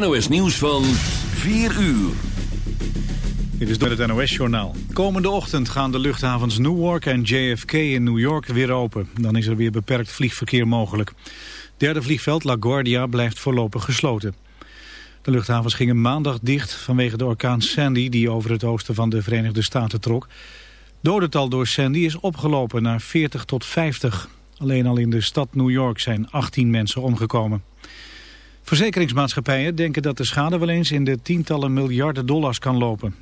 NOS nieuws van 4 uur. Dit is door het NOS-journaal. Komende ochtend gaan de luchthavens Newark en JFK in New York weer open. Dan is er weer beperkt vliegverkeer mogelijk. Derde vliegveld LaGuardia blijft voorlopig gesloten. De luchthavens gingen maandag dicht vanwege de orkaan Sandy... die over het oosten van de Verenigde Staten trok. Dodental door Sandy is opgelopen naar 40 tot 50. Alleen al in de stad New York zijn 18 mensen omgekomen. Verzekeringsmaatschappijen denken dat de schade wel eens in de tientallen miljarden dollars kan lopen.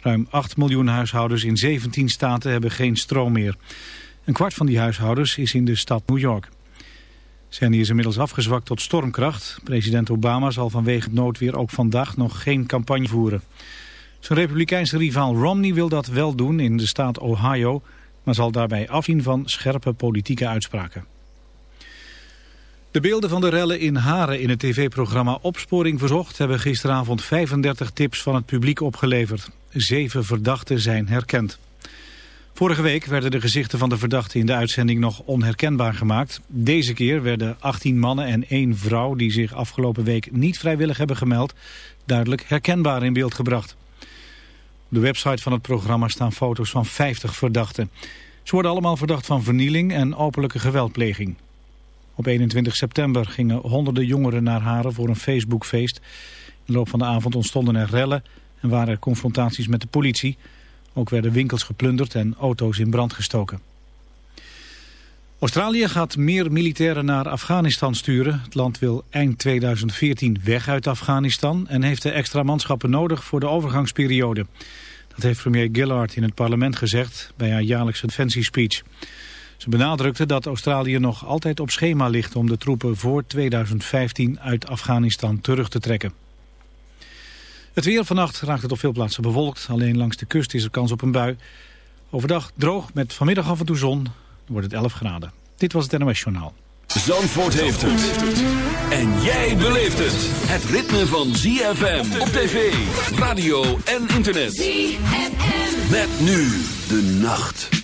Ruim 8 miljoen huishoudens in 17 staten hebben geen stroom meer. Een kwart van die huishoudens is in de stad New York. Sandy is inmiddels afgezwakt tot stormkracht. President Obama zal vanwege het noodweer ook vandaag nog geen campagne voeren. Zijn republikeinse rivaal Romney wil dat wel doen in de staat Ohio... maar zal daarbij afzien van scherpe politieke uitspraken. De beelden van de rellen in Haren in het tv-programma Opsporing Verzocht... hebben gisteravond 35 tips van het publiek opgeleverd. Zeven verdachten zijn herkend. Vorige week werden de gezichten van de verdachten in de uitzending nog onherkenbaar gemaakt. Deze keer werden 18 mannen en één vrouw die zich afgelopen week niet vrijwillig hebben gemeld... duidelijk herkenbaar in beeld gebracht. Op de website van het programma staan foto's van 50 verdachten. Ze worden allemaal verdacht van vernieling en openlijke geweldpleging. Op 21 september gingen honderden jongeren naar Haren voor een Facebookfeest. In de loop van de avond ontstonden er rellen en waren er confrontaties met de politie. Ook werden winkels geplunderd en auto's in brand gestoken. Australië gaat meer militairen naar Afghanistan sturen. Het land wil eind 2014 weg uit Afghanistan... en heeft de extra manschappen nodig voor de overgangsperiode. Dat heeft premier Gillard in het parlement gezegd bij haar jaarlijkse defensiespeech. Ze benadrukte dat Australië nog altijd op schema ligt om de troepen voor 2015 uit Afghanistan terug te trekken. Het weer vannacht raakt het op veel plaatsen bewolkt. Alleen langs de kust is er kans op een bui. Overdag droog met vanmiddag af en toe zon. Dan wordt het 11 graden. Dit was het NOS Journaal. Zandvoort heeft het. En jij beleeft het. Het ritme van ZFM op tv, radio en internet. ZFM. Met nu de nacht.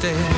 instead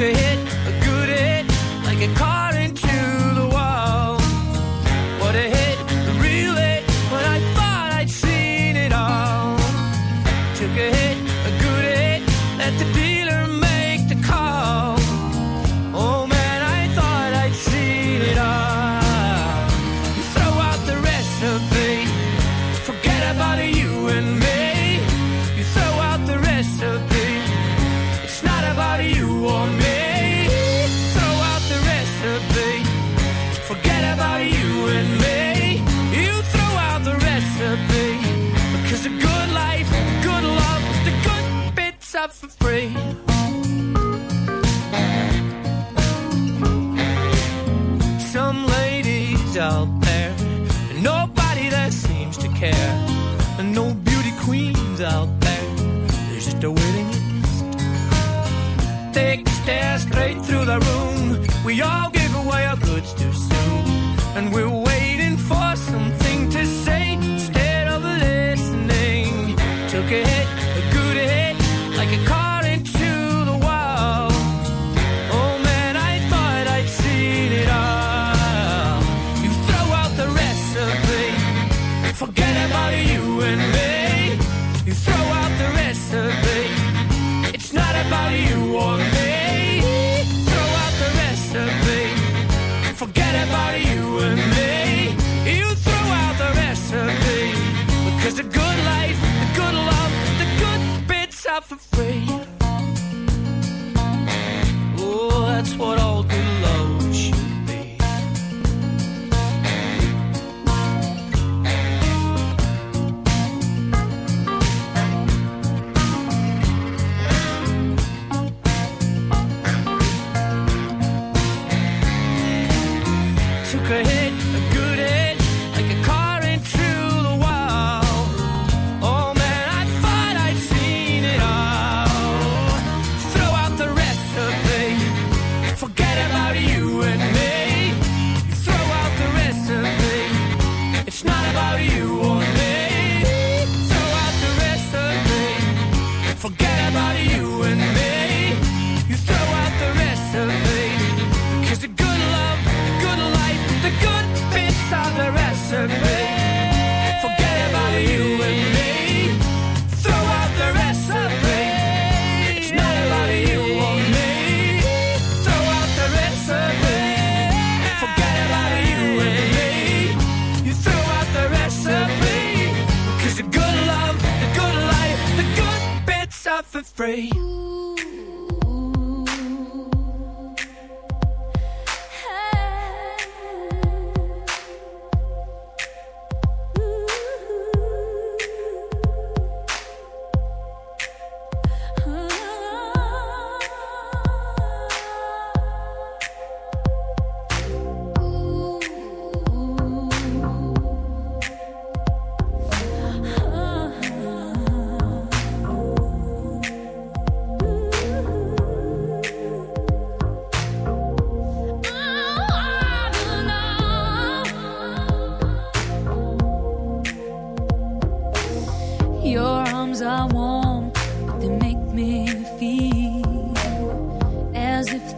A hit,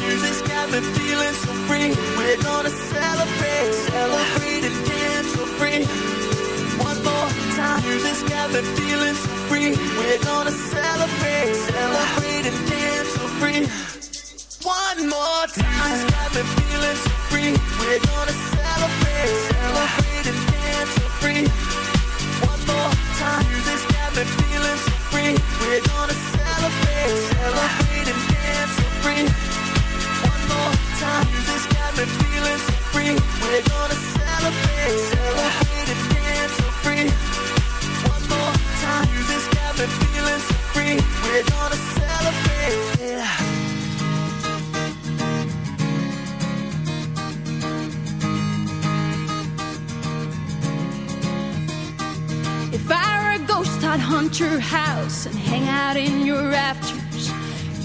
Music's got me feeling so free. We're gonna celebrate, celebrate and dance so free. One more time. Music's got me feeling so free. We're gonna celebrate, celebrate and dance for free. One more time. Music's got me feeling so free. We're gonna celebrate, celebrate and dance so free. One more time. Music's got me feeling so free. We're gonna celebrate, celebrate and dance so free. More time. Music's got me feeling so free. We're gonna celebrate, celebrate and dance so free. One more time. Music's got me feeling so free. We're gonna celebrate. If I were a ghost, I'd hunt your house and hang out in your rafters.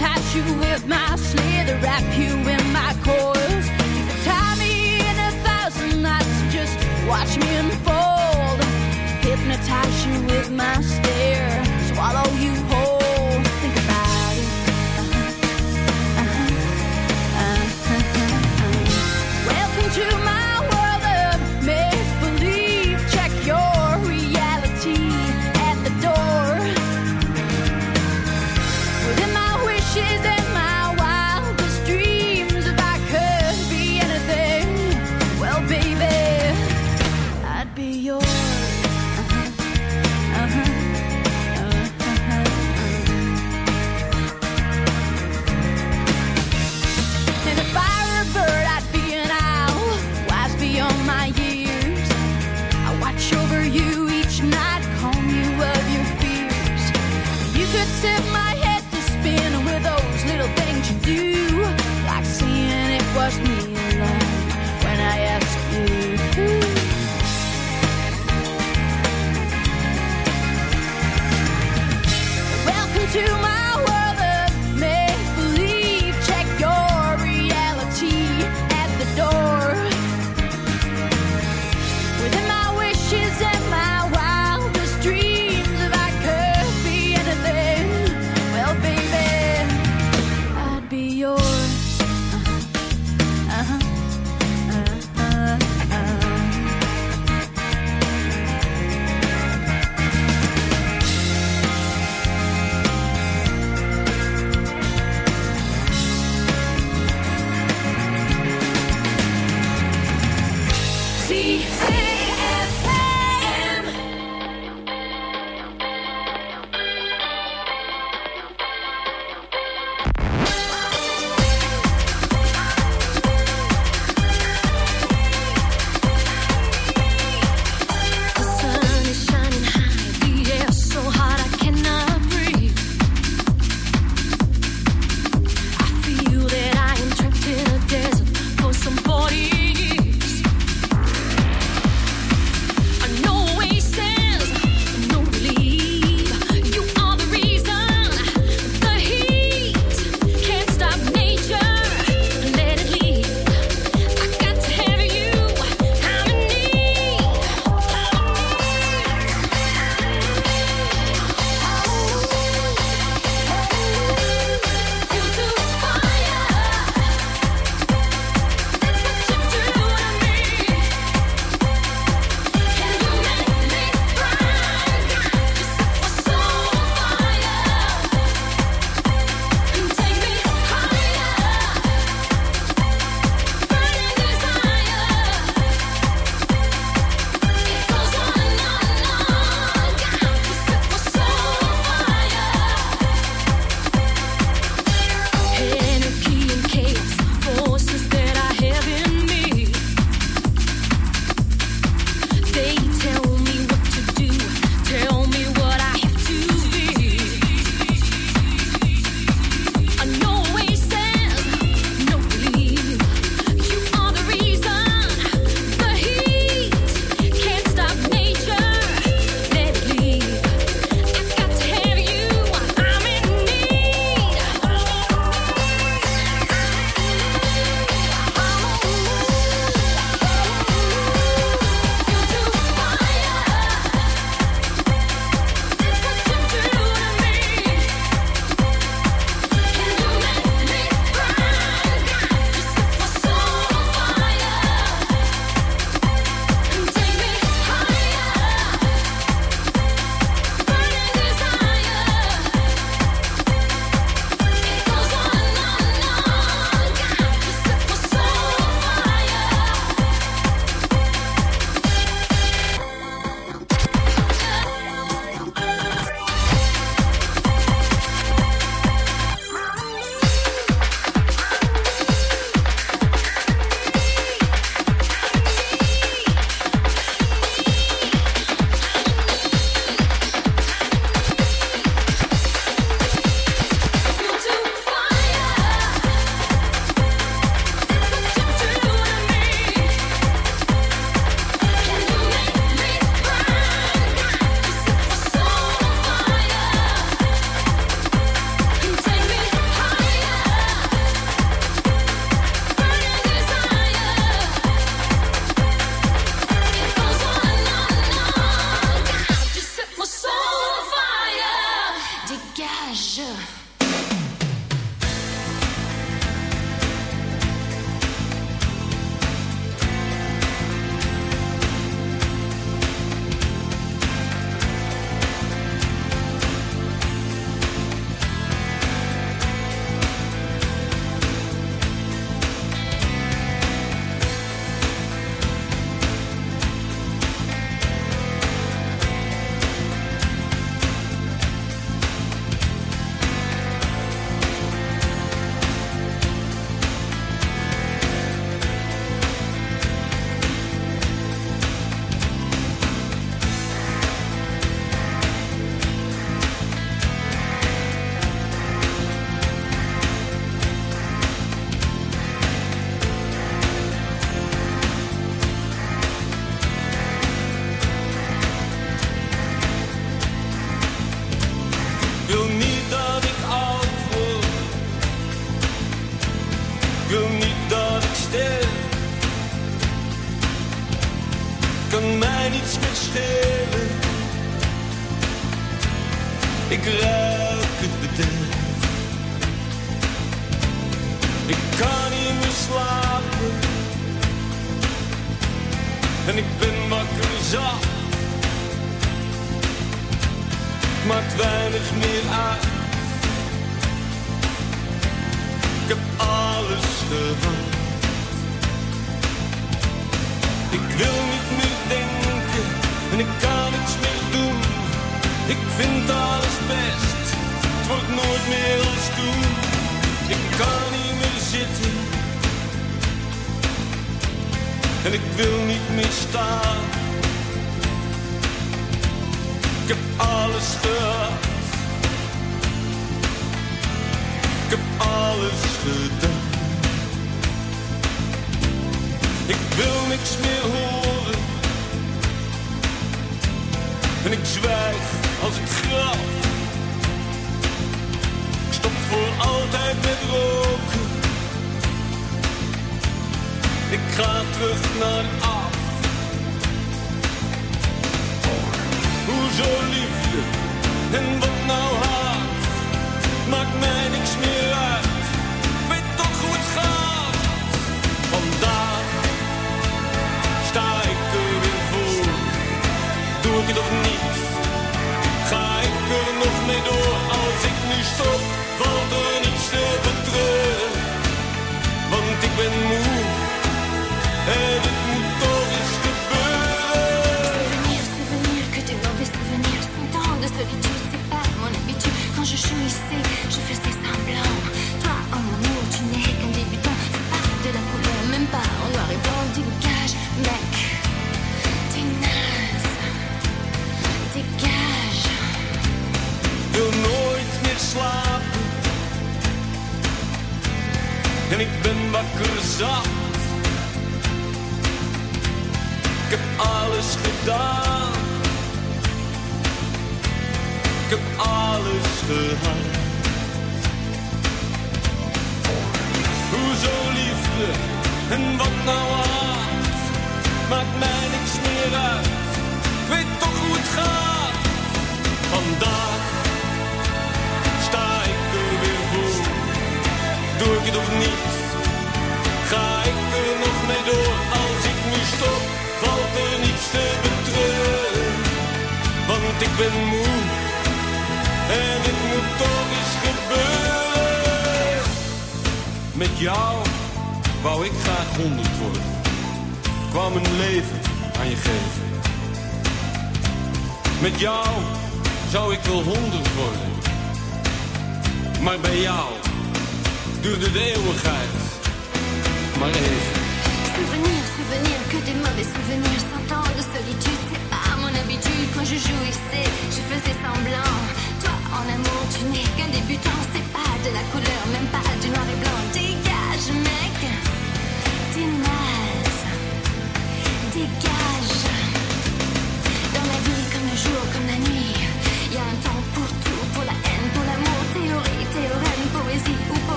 I'd you with my slither, wrap you in my coils. You could tie me in a thousand knots, just watch me unfold. Hypnotize you with my stare, swallow you whole. Think about it. Uh-huh. Uh-huh. Welcome to my